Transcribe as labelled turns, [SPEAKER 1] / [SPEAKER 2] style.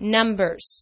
[SPEAKER 1] numbers.